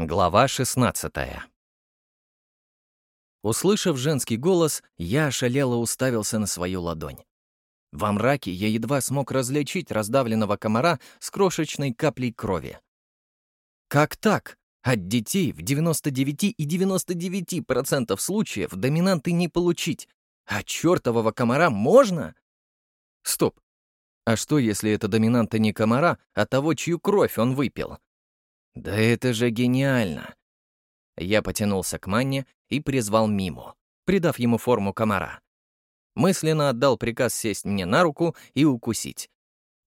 Глава 16 Услышав женский голос, я ошалело уставился на свою ладонь. Во мраке я едва смог различить раздавленного комара с крошечной каплей крови. Как так? От детей в 99 и 99% случаев доминанты не получить, а чертового комара можно? Стоп. А что, если это доминанта не комара, а того, чью кровь он выпил? Да это же гениально! Я потянулся к Манне и призвал Миму, придав ему форму комара. Мысленно отдал приказ сесть мне на руку и укусить.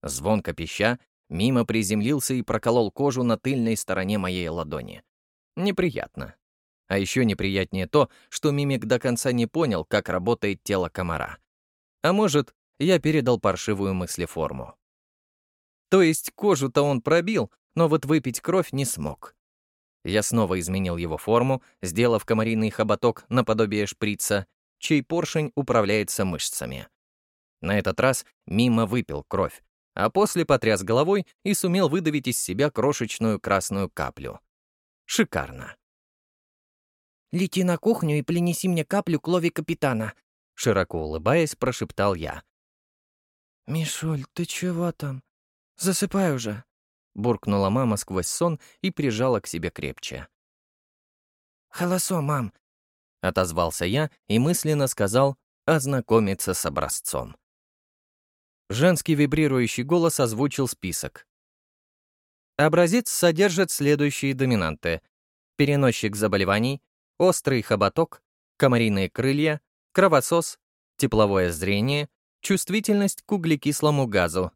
Звонко пища, Мима приземлился и проколол кожу на тыльной стороне моей ладони. Неприятно. А еще неприятнее то, что Мимик до конца не понял, как работает тело комара. А может, я передал паршивую мыслеформу. То есть кожу-то он пробил, но вот выпить кровь не смог. Я снова изменил его форму, сделав комариный хоботок наподобие шприца, чей поршень управляется мышцами. На этот раз мимо выпил кровь, а после потряс головой и сумел выдавить из себя крошечную красную каплю. Шикарно. «Лети на кухню и принеси мне каплю крови капитана», — широко улыбаясь, прошептал я. «Мишуль, ты чего там? Засыпай уже», буркнула мама сквозь сон и прижала к себе крепче. «Холосо, мам!» — отозвался я и мысленно сказал «ознакомиться с образцом». Женский вибрирующий голос озвучил список. Образец содержит следующие доминанты. Переносчик заболеваний, острый хоботок, комариные крылья, кровосос, тепловое зрение, чувствительность к углекислому газу.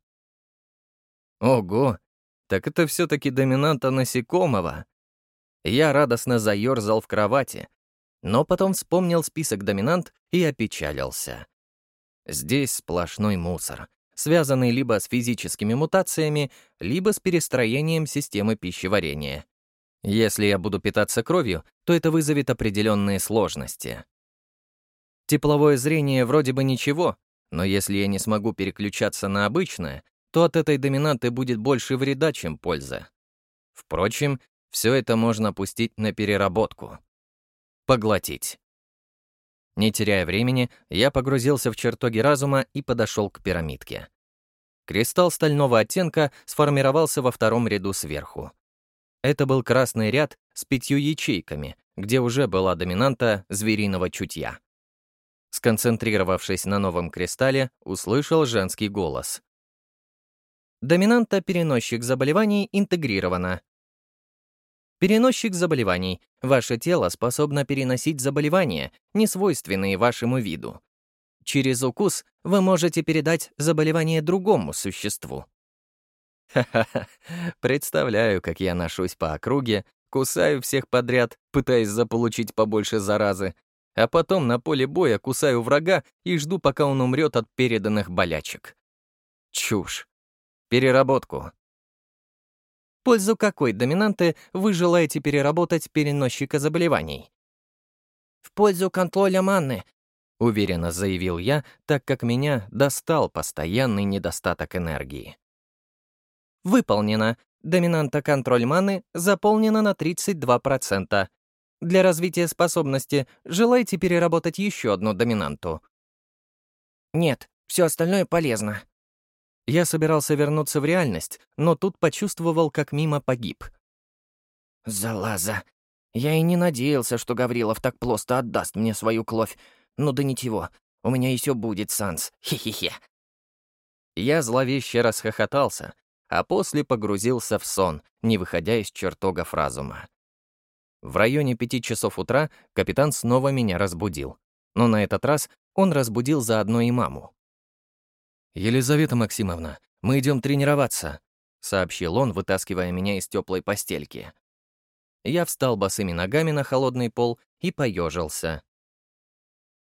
Ого, так это все-таки доминанта насекомого. Я радостно заерзал в кровати, но потом вспомнил список доминант и опечалился. Здесь сплошной мусор, связанный либо с физическими мутациями, либо с перестроением системы пищеварения. Если я буду питаться кровью, то это вызовет определенные сложности. Тепловое зрение вроде бы ничего, но если я не смогу переключаться на обычное, то от этой доминанты будет больше вреда, чем польза. Впрочем, все это можно пустить на переработку. Поглотить. Не теряя времени, я погрузился в чертоги разума и подошел к пирамидке. Кристалл стального оттенка сформировался во втором ряду сверху. Это был красный ряд с пятью ячейками, где уже была доминанта звериного чутья. Сконцентрировавшись на новом кристалле, услышал женский голос. Доминанта переносчик заболеваний интегрирована. Переносчик заболеваний. Ваше тело способно переносить заболевания, не свойственные вашему виду. Через укус вы можете передать заболевание другому существу. Ха-ха-ха, представляю, как я ношусь по округе, кусаю всех подряд, пытаясь заполучить побольше заразы, а потом на поле боя кусаю врага и жду, пока он умрет от переданных болячек. Чушь. Переработку. Пользу какой доминанты вы желаете переработать переносчика заболеваний? В пользу контроля манны, уверенно заявил я, так как меня достал постоянный недостаток энергии. Выполнено. Доминанта контроль маны заполнена на 32%. Для развития способности желаете переработать еще одну доминанту? Нет, все остальное полезно, я собирался вернуться в реальность, но тут почувствовал, как мимо погиб. «Залаза! Я и не надеялся, что Гаврилов так просто отдаст мне свою кровь. Ну да ничего, у меня еще будет санс. Хе-хе-хе!» Я зловеще расхохотался, а после погрузился в сон, не выходя из чертогов разума. В районе пяти часов утра капитан снова меня разбудил. Но на этот раз он разбудил заодно и маму. «Елизавета Максимовна, мы идем тренироваться», — сообщил он, вытаскивая меня из теплой постельки. Я встал босыми ногами на холодный пол и поежился.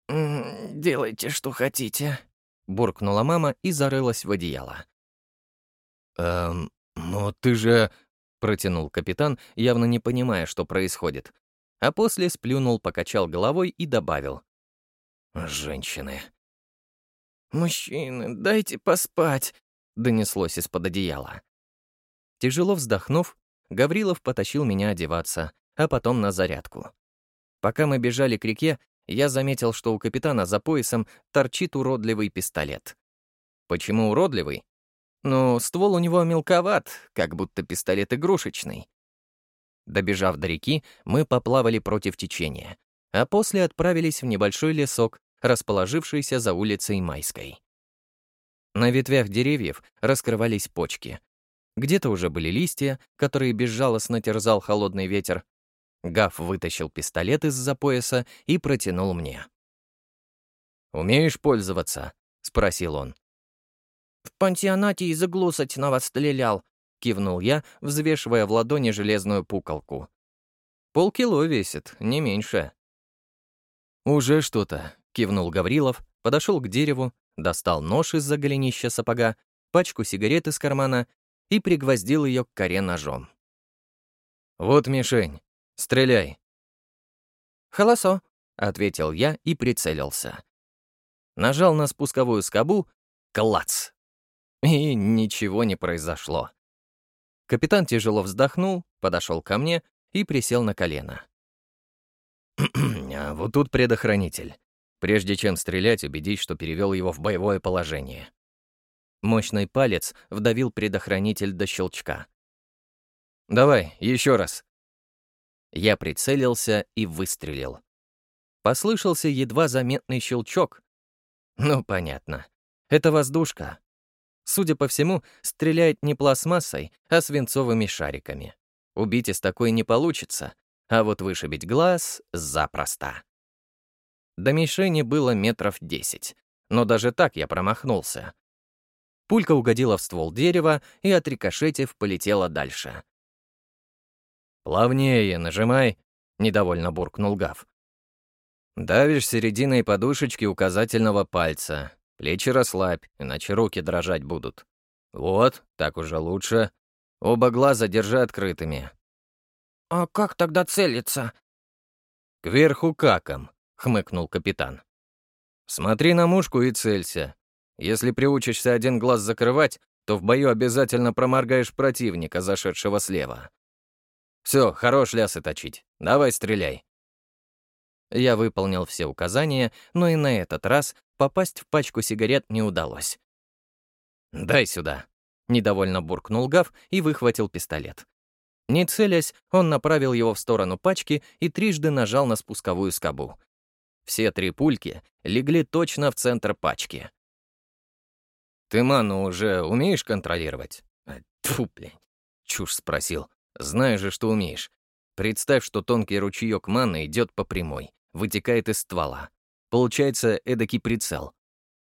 «Делайте, что хотите», — буркнула мама и зарылась в одеяло. «Эм, но ты же...» — протянул капитан, явно не понимая, что происходит. А после сплюнул, покачал головой и добавил. «Женщины, «Мужчины, дайте поспать», — донеслось из-под одеяла. Тяжело вздохнув, Гаврилов потащил меня одеваться, а потом на зарядку. Пока мы бежали к реке, я заметил, что у капитана за поясом торчит уродливый пистолет. Почему уродливый? Ну, ствол у него мелковат, как будто пистолет игрушечный. Добежав до реки, мы поплавали против течения, а после отправились в небольшой лесок, расположившийся за улицей Майской. На ветвях деревьев раскрывались почки. Где-то уже были листья, которые безжалостно терзал холодный ветер. Гав вытащил пистолет из-за пояса и протянул мне. «Умеешь пользоваться?» — спросил он. «В пансионате из иглу сочного стрелял», — кивнул я, взвешивая в ладони железную пуколку. «Полкило весит, не меньше». «Уже что-то», — кивнул Гаврилов, подошел к дереву, достал нож из-за голенища сапога, пачку сигарет из кармана и пригвоздил ее к коре ножом. «Вот мишень. Стреляй». «Холосо», — ответил я и прицелился. Нажал на спусковую скобу — клац! И ничего не произошло. Капитан тяжело вздохнул, подошел ко мне и присел на колено. «А вот тут предохранитель. Прежде чем стрелять, убедись, что перевел его в боевое положение. Мощный палец вдавил предохранитель до щелчка. «Давай, еще раз». Я прицелился и выстрелил. Послышался едва заметный щелчок. Ну, понятно. Это воздушка. Судя по всему, стреляет не пластмассой, а свинцовыми шариками. Убить из такой не получится, а вот вышибить глаз — запросто. До мишени было метров десять, но даже так я промахнулся. Пулька угодила в ствол дерева и, отрикошетив, полетела дальше. «Плавнее, нажимай», — недовольно буркнул Гав. «Давишь серединой подушечки указательного пальца. Плечи расслабь, иначе руки дрожать будут. Вот, так уже лучше. Оба глаза держи открытыми». «А как тогда целиться?» «Кверху каком», — хмыкнул капитан. «Смотри на мушку и целься. Если приучишься один глаз закрывать, то в бою обязательно проморгаешь противника, зашедшего слева. Все, хорош лясы точить. Давай стреляй». Я выполнил все указания, но и на этот раз попасть в пачку сигарет не удалось. «Дай сюда», — недовольно буркнул Гав и выхватил пистолет. Не целясь, он направил его в сторону пачки и трижды нажал на спусковую скобу. Все три пульки легли точно в центр пачки. «Ты ману уже умеешь контролировать?» Тьфу, блядь. Чушь спросил. Знаю же, что умеешь. Представь, что тонкий ручеек маны идет по прямой, вытекает из ствола. Получается эдакий прицел.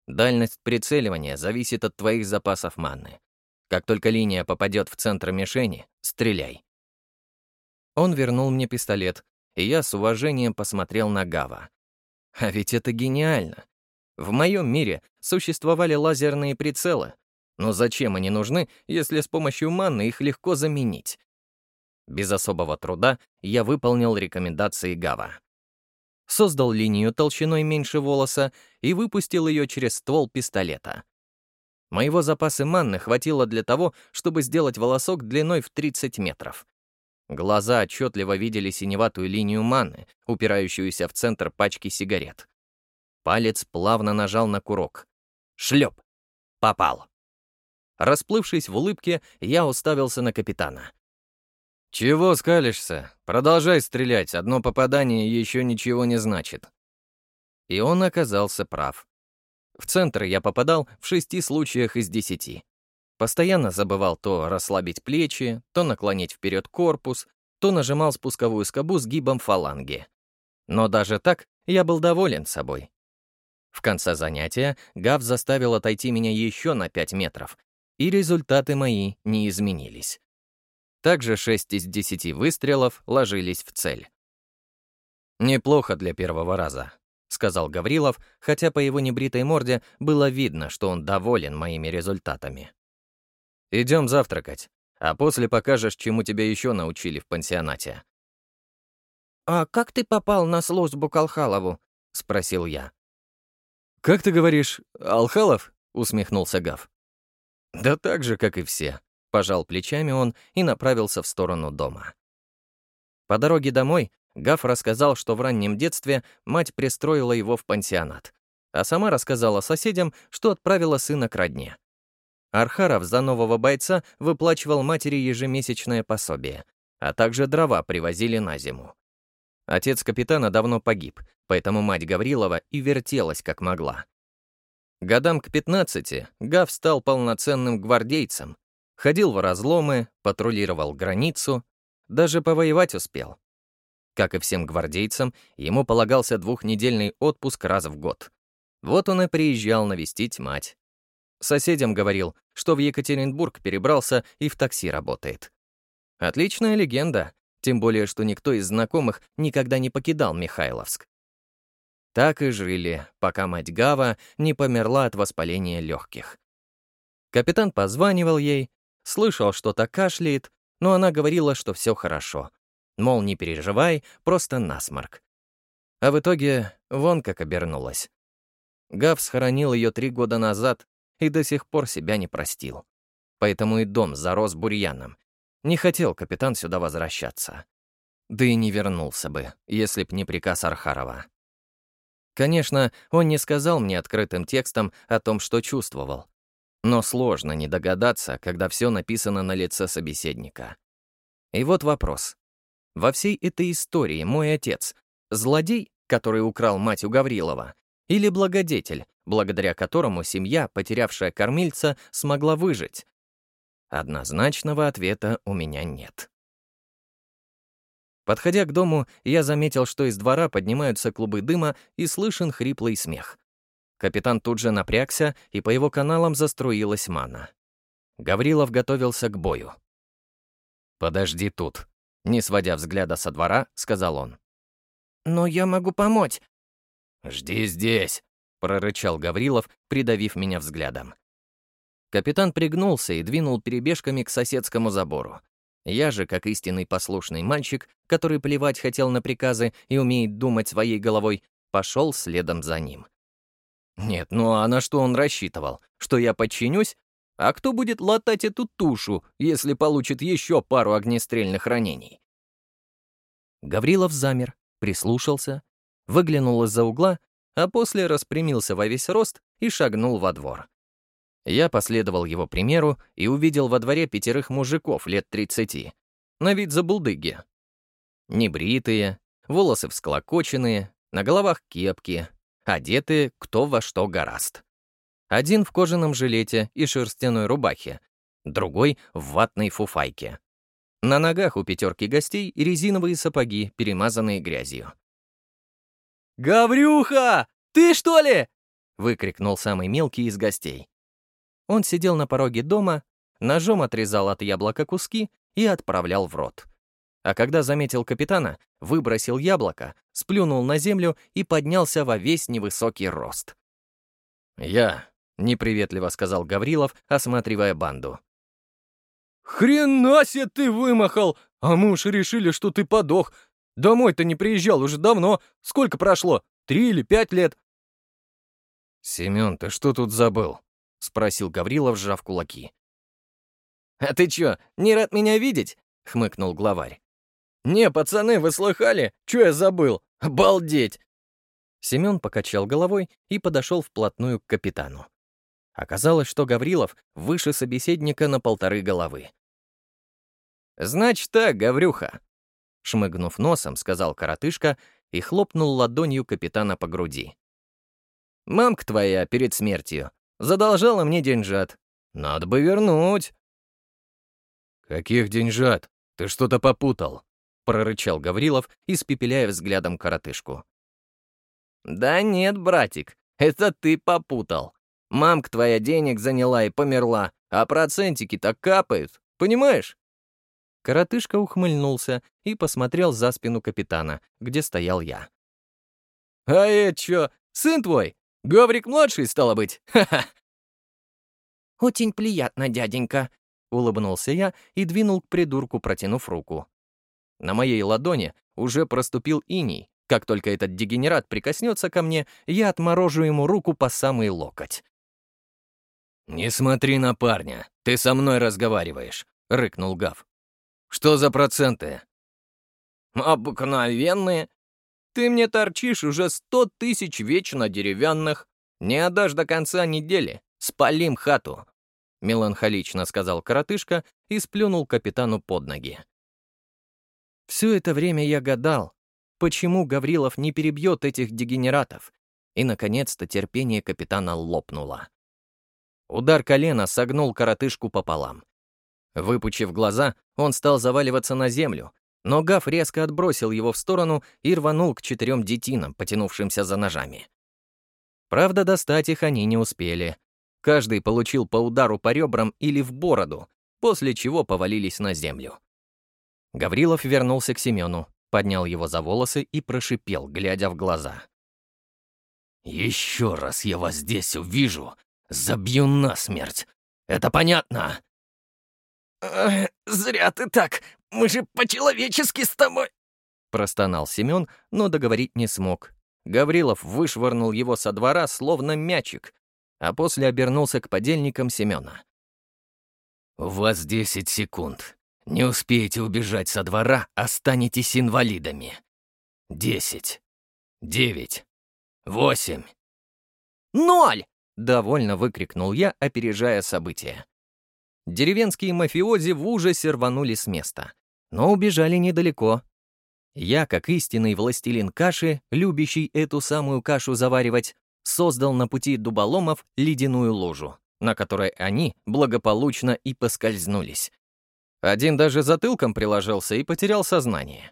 Дальность прицеливания зависит от твоих запасов маны. Как только линия попадет в центр мишени, стреляй. Он вернул мне пистолет, и я с уважением посмотрел на Гава. А ведь это гениально. В моем мире существовали лазерные прицелы. Но зачем они нужны, если с помощью манны их легко заменить? Без особого труда я выполнил рекомендации Гава. Создал линию толщиной меньше волоса и выпустил ее через ствол пистолета. Моего запаса манны хватило для того, чтобы сделать волосок длиной в 30 метров. Глаза отчетливо видели синеватую линию маны, упирающуюся в центр пачки сигарет. Палец плавно нажал на курок. Шлеп! Попал. Расплывшись в улыбке, я уставился на капитана. «Чего скалишься? Продолжай стрелять, одно попадание еще ничего не значит». И он оказался прав. В центр я попадал в шести случаях из десяти. Постоянно забывал то расслабить плечи, то наклонить вперед корпус, то нажимал спусковую скобу с гибом фаланги. Но даже так я был доволен собой. В конце занятия Гав заставил отойти меня еще на 5 метров, и результаты мои не изменились. Также 6 из 10 выстрелов ложились в цель. «Неплохо для первого раза», — сказал Гаврилов, хотя по его небритой морде было видно, что он доволен моими результатами. Идем завтракать, а после покажешь, чему тебя еще научили в пансионате». «А как ты попал на службу к Алхалову?» — спросил я. «Как ты говоришь, Алхалов?» — усмехнулся Гав. «Да так же, как и все. Пожал плечами он и направился в сторону дома. По дороге домой Гаф рассказал, что в раннем детстве мать пристроила его в пансионат, а сама рассказала соседям, что отправила сына к родне. Архаров за нового бойца выплачивал матери ежемесячное пособие, а также дрова привозили на зиму. Отец капитана давно погиб, поэтому мать Гаврилова и вертелась как могла. Годам к 15 Гав стал полноценным гвардейцем, ходил в разломы, патрулировал границу, даже повоевать успел. Как и всем гвардейцам, ему полагался двухнедельный отпуск раз в год. Вот он и приезжал навестить мать. Соседям говорил, что в Екатеринбург перебрался и в такси работает. Отличная легенда, тем более, что никто из знакомых никогда не покидал Михайловск. Так и жили, пока мать Гава не померла от воспаления легких. Капитан позванивал ей, слышал, что-то кашляет, но она говорила, что все хорошо. Мол, не переживай, просто насморк. А в итоге вон как обернулась. Гав схоронил ее три года назад и до сих пор себя не простил. Поэтому и дом зарос бурьяном. Не хотел капитан сюда возвращаться. Да и не вернулся бы, если б не приказ Архарова. Конечно, он не сказал мне открытым текстом о том, что чувствовал. Но сложно не догадаться, когда все написано на лице собеседника. И вот вопрос. Во всей этой истории мой отец — злодей, который украл мать у Гаврилова, или благодетель, благодаря которому семья, потерявшая кормильца, смогла выжить? Однозначного ответа у меня нет. Подходя к дому, я заметил, что из двора поднимаются клубы дыма и слышен хриплый смех. Капитан тут же напрягся, и по его каналам заструилась мана. Гаврилов готовился к бою. «Подожди тут», — не сводя взгляда со двора, сказал он. «Но я могу помочь». «Жди здесь», — прорычал Гаврилов, придавив меня взглядом. Капитан пригнулся и двинул перебежками к соседскому забору. Я же, как истинный послушный мальчик, который плевать хотел на приказы и умеет думать своей головой, пошел следом за ним. Нет, ну а на что он рассчитывал? Что я подчинюсь? А кто будет латать эту тушу, если получит еще пару огнестрельных ранений? Гаврилов замер, прислушался, выглянул из-за угла, а после распрямился во весь рост и шагнул во двор. Я последовал его примеру и увидел во дворе пятерых мужиков лет 30, на вид забулдыги. Небритые, волосы всклокоченные, на головах кепки, одеты кто во что гораст. Один в кожаном жилете и шерстяной рубахе, другой в ватной фуфайке. На ногах у пятерки гостей резиновые сапоги, перемазанные грязью. «Гаврюха! Ты что ли?» — выкрикнул самый мелкий из гостей. Он сидел на пороге дома, ножом отрезал от яблока куски и отправлял в рот. А когда заметил капитана, выбросил яблоко, сплюнул на землю и поднялся во весь невысокий рост. «Я», — неприветливо сказал Гаврилов, осматривая банду. «Хрена ты вымахал! А мы уж решили, что ты подох. Домой-то не приезжал уже давно. Сколько прошло? Три или пять лет?» «Семён, ты что тут забыл?» — спросил Гаврилов, сжав кулаки. «А ты чё, не рад меня видеть?» — хмыкнул главарь. «Не, пацаны, вы слыхали? Чё я забыл? Обалдеть!» Семён покачал головой и подошел вплотную к капитану. Оказалось, что Гаврилов выше собеседника на полторы головы. «Значит так, Гаврюха», — шмыгнув носом, сказал коротышка и хлопнул ладонью капитана по груди. «Мамка твоя перед смертью Задолжала мне деньжат. Надо бы вернуть». «Каких деньжат? Ты что-то попутал», — прорычал Гаврилов, испепеляя взглядом коротышку. «Да нет, братик, это ты попутал. Мамка твоя денег заняла и померла, а процентики-то капают, понимаешь?» Коротышка ухмыльнулся и посмотрел за спину капитана, где стоял я. «А это чё, сын твой? Гаврик-младший, стало быть? Ха-ха!» «Очень приятно, дяденька», — улыбнулся я и двинул к придурку, протянув руку. На моей ладони уже проступил иней. Как только этот дегенерат прикоснется ко мне, я отморожу ему руку по самый локоть. «Не смотри на парня, ты со мной разговариваешь», — рыкнул Гав. «Что за проценты?» «Обыкновенные. Ты мне торчишь уже сто тысяч вечно деревянных. Не отдашь до конца недели. Спалим хату», — меланхолично сказал коротышка и сплюнул капитану под ноги. Все это время я гадал, почему Гаврилов не перебьет этих дегенератов, и, наконец-то, терпение капитана лопнуло. Удар колена согнул коротышку пополам. Выпучив глаза, он стал заваливаться на землю, но Гав резко отбросил его в сторону и рванул к четырем детинам, потянувшимся за ножами. Правда, достать их они не успели. Каждый получил по удару по ребрам или в бороду, после чего повалились на землю. Гаврилов вернулся к Семену, поднял его за волосы и прошипел, глядя в глаза. «Еще раз я вас здесь увижу, забью насмерть. Это понятно?» «Зря ты так. Мы же по-человечески с тобой...» Простонал Семен, но договорить не смог. Гаврилов вышвырнул его со двора, словно мячик, а после обернулся к подельникам Семена. «У вас десять секунд. Не успеете убежать со двора, останетесь инвалидами. Десять. Девять. Восемь. Ноль! Довольно выкрикнул я, опережая события. Деревенские мафиози в ужасе рванули с места, но убежали недалеко. Я, как истинный властелин каши, любящий эту самую кашу заваривать, создал на пути дуболомов ледяную лужу, на которой они благополучно и поскользнулись. Один даже затылком приложился и потерял сознание.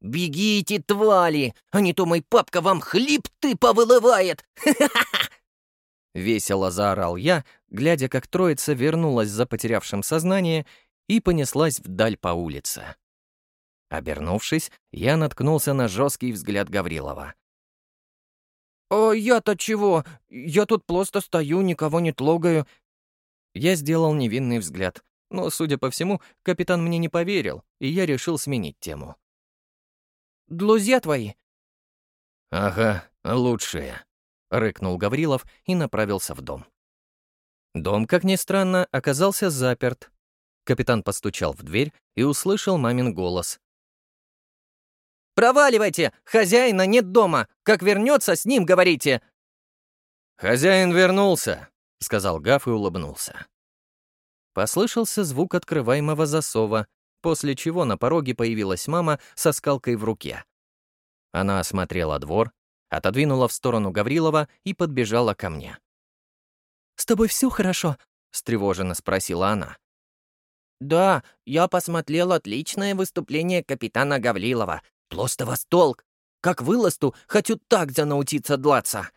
«Бегите, твали, а не то мой папка вам хлеб-ты повылывает! Весело заорал я, глядя, как троица вернулась за потерявшим сознание и понеслась вдаль по улице. Обернувшись, я наткнулся на жесткий взгляд Гаврилова. «А я-то чего? Я тут просто стою, никого не тлогаю». Я сделал невинный взгляд. Но, судя по всему, капитан мне не поверил, и я решил сменить тему. «Друзья твои?» «Ага, лучшие», — рыкнул Гаврилов и направился в дом. Дом, как ни странно, оказался заперт. Капитан постучал в дверь и услышал мамин голос. «Проваливайте! Хозяина нет дома! Как вернется, с ним говорите!» «Хозяин вернулся», — сказал Гаф и улыбнулся. Послышался звук открываемого засова, после чего на пороге появилась мама со скалкой в руке. Она осмотрела двор, отодвинула в сторону Гаврилова и подбежала ко мне. «С тобой все хорошо?» — встревоженно спросила она. «Да, я посмотрел отличное выступление капитана Гаврилова. Просто восторг! Как вылазту, хочу так занаучиться длаться!»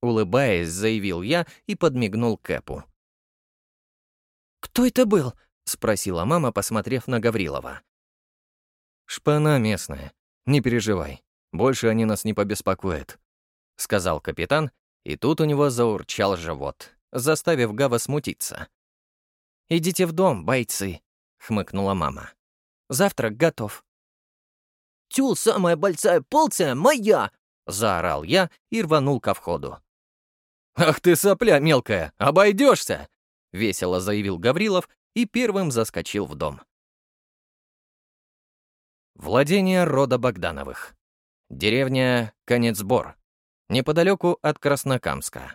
Улыбаясь, заявил я и подмигнул Кэпу. «Кто это был?» — спросила мама, посмотрев на Гаврилова. «Шпана местная. Не переживай. Больше они нас не побеспокоят», — сказал капитан, и тут у него заурчал живот, заставив Гава смутиться. «Идите в дом, бойцы», — хмыкнула мама. «Завтрак готов». «Тю, самая большая полция моя!» — заорал я и рванул ко входу. «Ах ты сопля мелкая, обойдешься!» — весело заявил Гаврилов и первым заскочил в дом. Владение рода Богдановых. Деревня Конецбор, неподалеку от Краснокамска.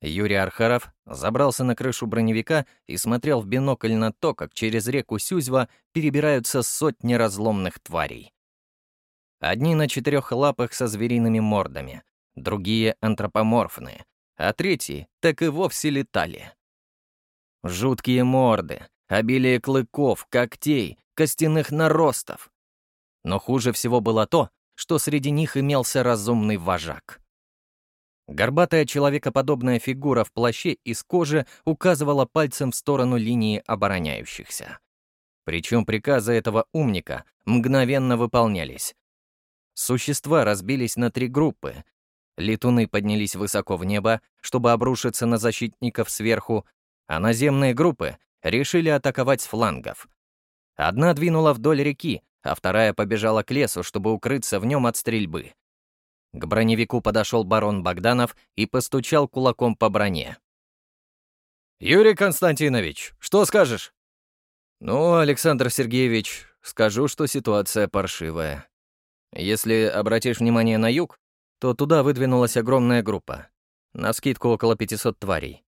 Юрий Архаров забрался на крышу броневика и смотрел в бинокль на то, как через реку Сюзьва перебираются сотни разломных тварей. Одни на четырех лапах со звериными мордами, другие — антропоморфные, а третьи так и вовсе летали. Жуткие морды, обилие клыков, когтей, костяных наростов. Но хуже всего было то, что среди них имелся разумный вожак. Горбатая человекоподобная фигура в плаще из кожи указывала пальцем в сторону линии обороняющихся. Причем приказы этого умника мгновенно выполнялись. Существа разбились на три группы, Летуны поднялись высоко в небо, чтобы обрушиться на защитников сверху, а наземные группы решили атаковать с флангов. Одна двинула вдоль реки, а вторая побежала к лесу, чтобы укрыться в нем от стрельбы. К броневику подошел барон Богданов и постучал кулаком по броне. «Юрий Константинович, что скажешь?» «Ну, Александр Сергеевич, скажу, что ситуация паршивая. Если обратишь внимание на юг, то туда выдвинулась огромная группа. На скидку около 500 тварей.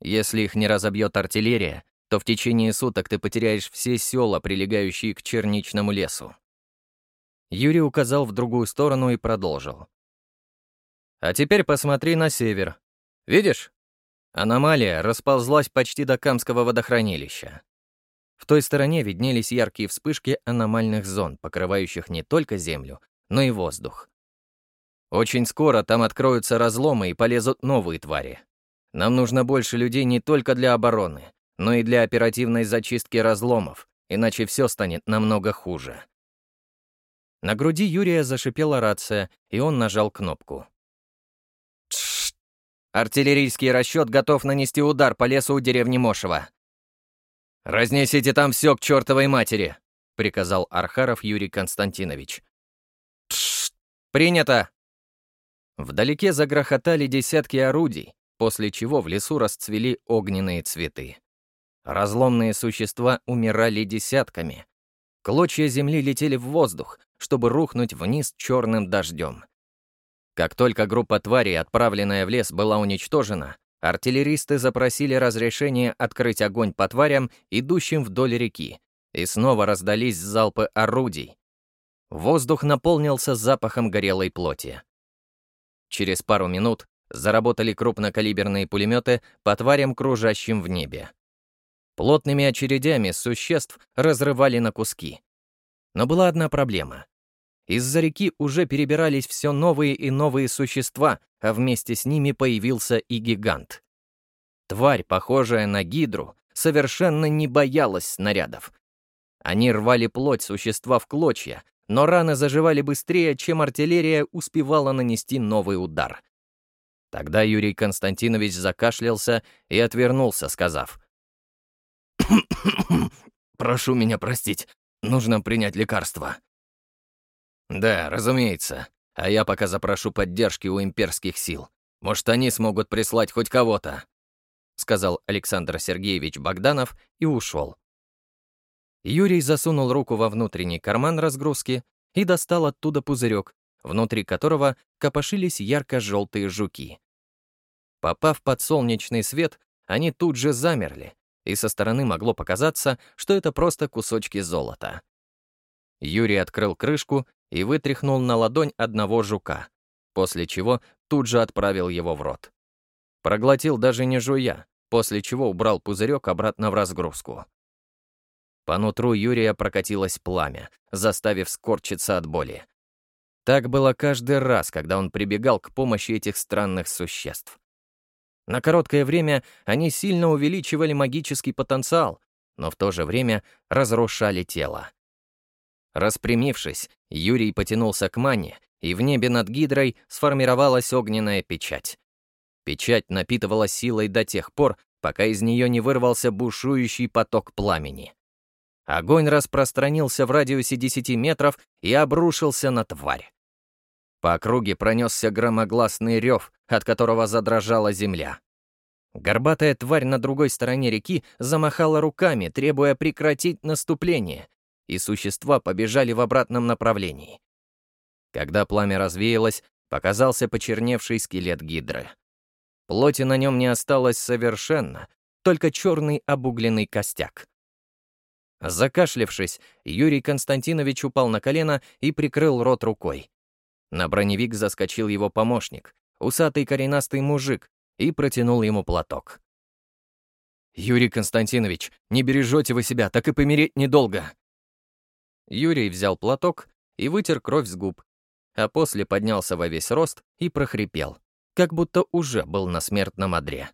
Если их не разобьет артиллерия, то в течение суток ты потеряешь все села, прилегающие к черничному лесу. Юрий указал в другую сторону и продолжил. А теперь посмотри на север. Видишь? Аномалия расползлась почти до Камского водохранилища. В той стороне виднелись яркие вспышки аномальных зон, покрывающих не только Землю, но и воздух. Очень скоро там откроются разломы и полезут новые твари. Нам нужно больше людей не только для обороны, но и для оперативной зачистки разломов, иначе все станет намного хуже. На груди Юрия зашипела рация, и он нажал кнопку. Артиллерийский расчет готов нанести удар по лесу у деревни Мошева. «Разнесите там все к чертовой матери!» — приказал Архаров Юрий Константинович. «Тш! Принято!» Вдалеке загрохотали десятки орудий, после чего в лесу расцвели огненные цветы. Разломные существа умирали десятками. Клочья земли летели в воздух, чтобы рухнуть вниз черным дождем. Как только группа тварей, отправленная в лес, была уничтожена, артиллеристы запросили разрешение открыть огонь по тварям, идущим вдоль реки, и снова раздались залпы орудий. Воздух наполнился запахом горелой плоти. Через пару минут заработали крупнокалиберные пулеметы по тварям, кружащим в небе. Плотными очередями существ разрывали на куски. Но была одна проблема. Из-за реки уже перебирались все новые и новые существа, а вместе с ними появился и гигант. Тварь, похожая на гидру, совершенно не боялась снарядов. Они рвали плоть существа в клочья, но раны заживали быстрее, чем артиллерия успевала нанести новый удар. Тогда Юрий Константинович закашлялся и отвернулся, сказав. «Прошу меня простить, нужно принять лекарство». «Да, разумеется. А я пока запрошу поддержки у имперских сил. Может, они смогут прислать хоть кого-то», — сказал Александр Сергеевич Богданов и ушел. Юрий засунул руку во внутренний карман разгрузки и достал оттуда пузырек, внутри которого копошились ярко-желтые жуки. Попав под солнечный свет, они тут же замерли, и со стороны могло показаться, что это просто кусочки золота. Юрий открыл крышку и вытряхнул на ладонь одного жука, после чего тут же отправил его в рот. Проглотил даже не жуя, после чего убрал пузырек обратно в разгрузку. По нутру Юрия прокатилось пламя, заставив скорчиться от боли. Так было каждый раз, когда он прибегал к помощи этих странных существ. На короткое время они сильно увеличивали магический потенциал, но в то же время разрушали тело. Распрямившись, Юрий потянулся к мане, и в небе над Гидрой сформировалась огненная печать. Печать напитывала силой до тех пор, пока из нее не вырвался бушующий поток пламени. Огонь распространился в радиусе 10 метров и обрушился на тварь. По округе пронесся громогласный рев, от которого задрожала земля. Горбатая тварь на другой стороне реки замахала руками, требуя прекратить наступление, и существа побежали в обратном направлении. Когда пламя развеялось, показался почерневший скелет гидры. Плоти на нем не осталось совершенно, только черный обугленный костяк. Закашлившись, Юрий Константинович упал на колено и прикрыл рот рукой. На броневик заскочил его помощник, усатый коренастый мужик, и протянул ему платок. «Юрий Константинович, не бережете вы себя, так и помереть недолго», Юрий взял платок и вытер кровь с губ, а после поднялся во весь рост и прохрипел, как будто уже был на смертном одре.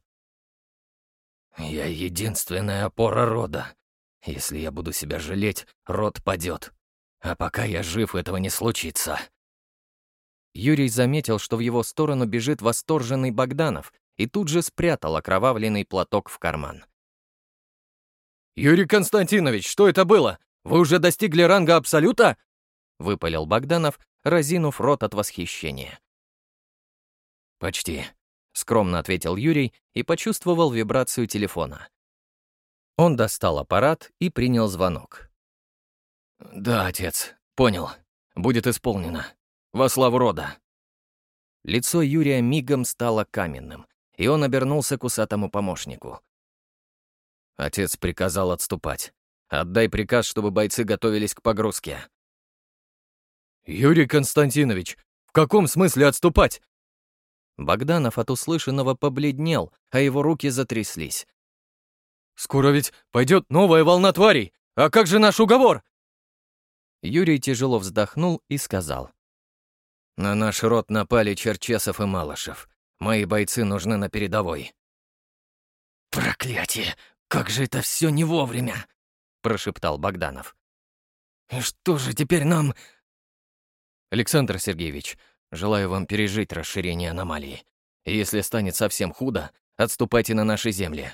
«Я единственная опора рода. Если я буду себя жалеть, род падет. А пока я жив, этого не случится». Юрий заметил, что в его сторону бежит восторженный Богданов, и тут же спрятал окровавленный платок в карман. «Юрий Константинович, что это было? Вы уже достигли ранга Абсолюта?» — выпалил Богданов, разинув рот от восхищения. почти», — скромно ответил Юрий и почувствовал вибрацию телефона. Он достал аппарат и принял звонок. «Да, отец, понял. Будет исполнено. Во славу рода». Лицо Юрия мигом стало каменным, и он обернулся к усатому помощнику. Отец приказал отступать. Отдай приказ, чтобы бойцы готовились к погрузке. «Юрий Константинович, в каком смысле отступать?» Богданов от услышанного побледнел, а его руки затряслись. «Скоро ведь пойдет новая волна тварей! А как же наш уговор?» Юрий тяжело вздохнул и сказал. «На наш род напали Черчесов и Малышев. Мои бойцы нужны на передовой». «Проклятие! Как же это все не вовремя!» — прошептал Богданов. «И что же теперь нам...» «Александр Сергеевич, желаю вам пережить расширение аномалии. Если станет совсем худо, отступайте на наши земли».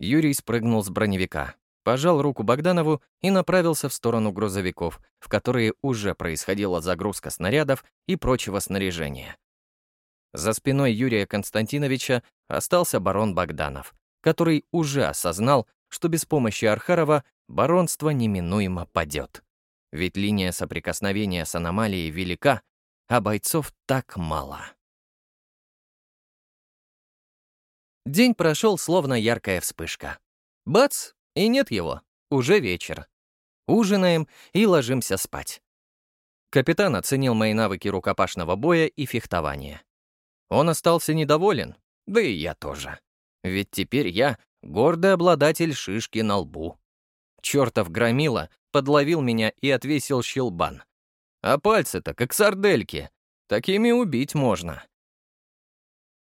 Юрий спрыгнул с броневика, пожал руку Богданову и направился в сторону грузовиков, в которые уже происходила загрузка снарядов и прочего снаряжения. За спиной Юрия Константиновича остался барон Богданов, который уже осознал, что без помощи Архарова баронство неминуемо падет. Ведь линия соприкосновения с аномалией велика, а бойцов так мало. День прошел словно яркая вспышка. Бац! И нет его. Уже вечер. Ужинаем и ложимся спать. Капитан оценил мои навыки рукопашного боя и фехтования. Он остался недоволен, да и я тоже. Ведь теперь я гордый обладатель шишки на лбу. Чёртов громила подловил меня и отвесил щелбан. А пальцы-то как сардельки. Такими убить можно.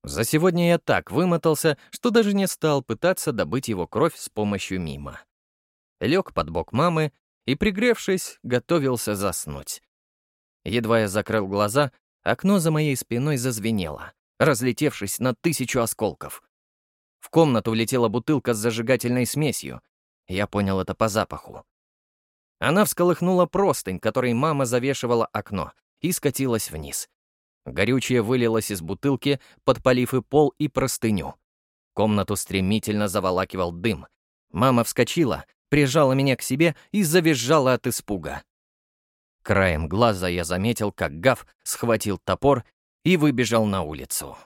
За сегодня я так вымотался, что даже не стал пытаться добыть его кровь с помощью мима. Лег под бок мамы и, пригревшись, готовился заснуть. Едва я закрыл глаза, окно за моей спиной зазвенело, разлетевшись на тысячу осколков. В комнату влетела бутылка с зажигательной смесью. Я понял это по запаху. Она всколыхнула простынь, которой мама завешивала окно, и скатилась вниз. Горючее вылилось из бутылки, подпалив и пол, и простыню. Комнату стремительно заволакивал дым. Мама вскочила, прижала меня к себе и завизжала от испуга. Краем глаза я заметил, как Гав схватил топор и выбежал на улицу.